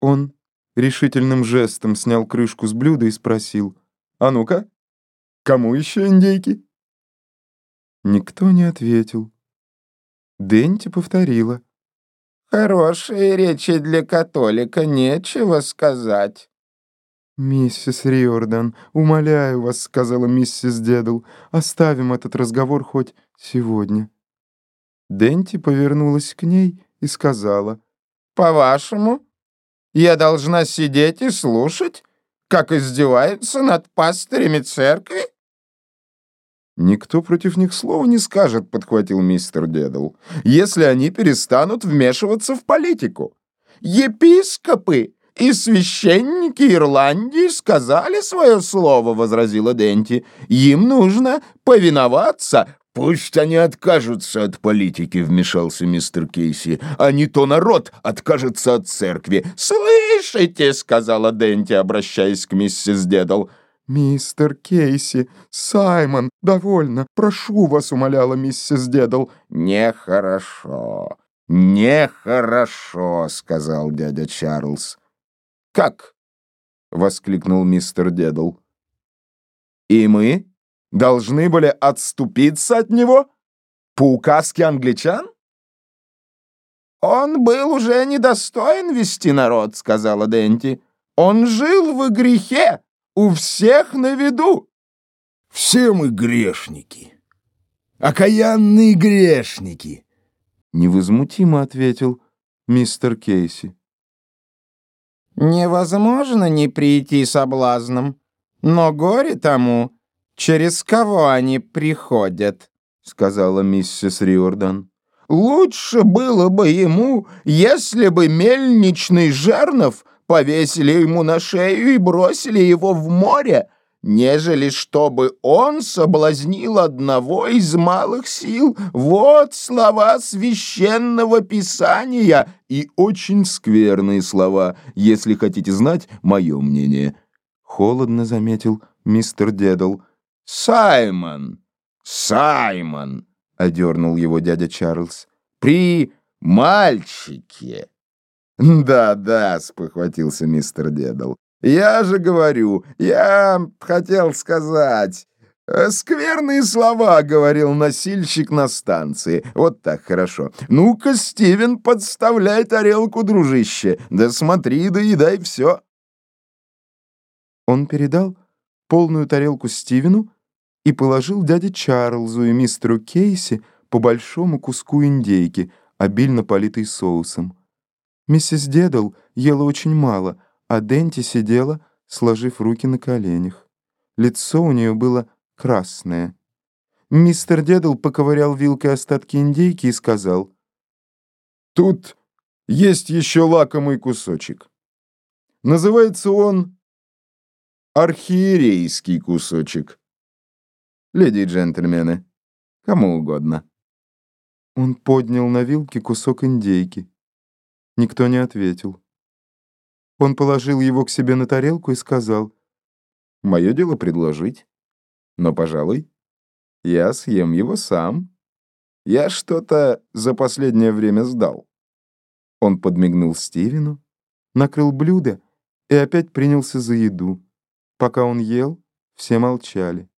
Он решительным жестом снял крышку с блюда и спросил, «А ну-ка, кому еще индейки?» Никто не ответил. Денти повторила. «Хорошие речи для католика, нечего сказать». «Миссис Риордан, умоляю вас», — сказала миссис Дедл, «оставим этот разговор хоть сегодня». Денти повернулась к ней и сказала, «По-вашему, я должна сидеть и слушать, как издеваются над пастырями церкви?» «Никто против них слова не скажет», — подхватил мистер Дедл, «если они перестанут вмешиваться в политику. Епископы и священники Ирландии сказали свое слово», — возразила Денти. «Им нужно повиноваться». «Пусть они откажутся от политики», — вмешался мистер Кейси, «а не то народ откажется от церкви». «Слышите», — сказала Денти, обращаясь к миссис Дедл, — «Мистер Кейси, Саймон, довольно, прошу вас», — умоляла миссис Дедл. «Нехорошо, нехорошо», — сказал дядя Чарльз. «Как?» — воскликнул мистер Дедл. «И мы должны были отступиться от него по указке англичан?» «Он был уже недостоин вести народ», — сказала Денти. «Он жил в грехе» у всех на виду. Все мы грешники, окаянные грешники, невозмутимо ответил мистер Кейси. Невозможно не прийти соблазном, но горе тому, через кого они приходят, сказала миссис Риордан. Лучше было бы ему, если бы мельничный жернов повесили ему на шею и бросили его в море, нежели чтобы он соблазнил одного из малых сил. Вот слова священного писания и очень скверные слова, если хотите знать мое мнение. Холодно заметил мистер Дедл. «Саймон! Саймон!» — одернул его дядя Чарльз. «При мальчике!» «Да-да», — спохватился мистер Дедл. «Я же говорю, я хотел сказать...» э, «Скверные слова», — говорил носильщик на станции. Вот так хорошо. «Ну-ка, Стивен, подставляй тарелку, дружище. Да смотри, доедай все». Он передал полную тарелку Стивену и положил дяде Чарльзу и мистеру Кейси по большому куску индейки, обильно политой соусом. Миссис Дедл ела очень мало, а Денти сидела, сложив руки на коленях. Лицо у нее было красное. Мистер Дедл поковырял вилкой остатки индейки и сказал, «Тут есть еще лакомый кусочек. Называется он архиерейский кусочек. Леди и джентльмены, кому угодно». Он поднял на вилке кусок индейки. Никто не ответил. Он положил его к себе на тарелку и сказал, «Мое дело предложить, но, пожалуй, я съем его сам. Я что-то за последнее время сдал». Он подмигнул Стивену, накрыл блюдо и опять принялся за еду. Пока он ел, все молчали.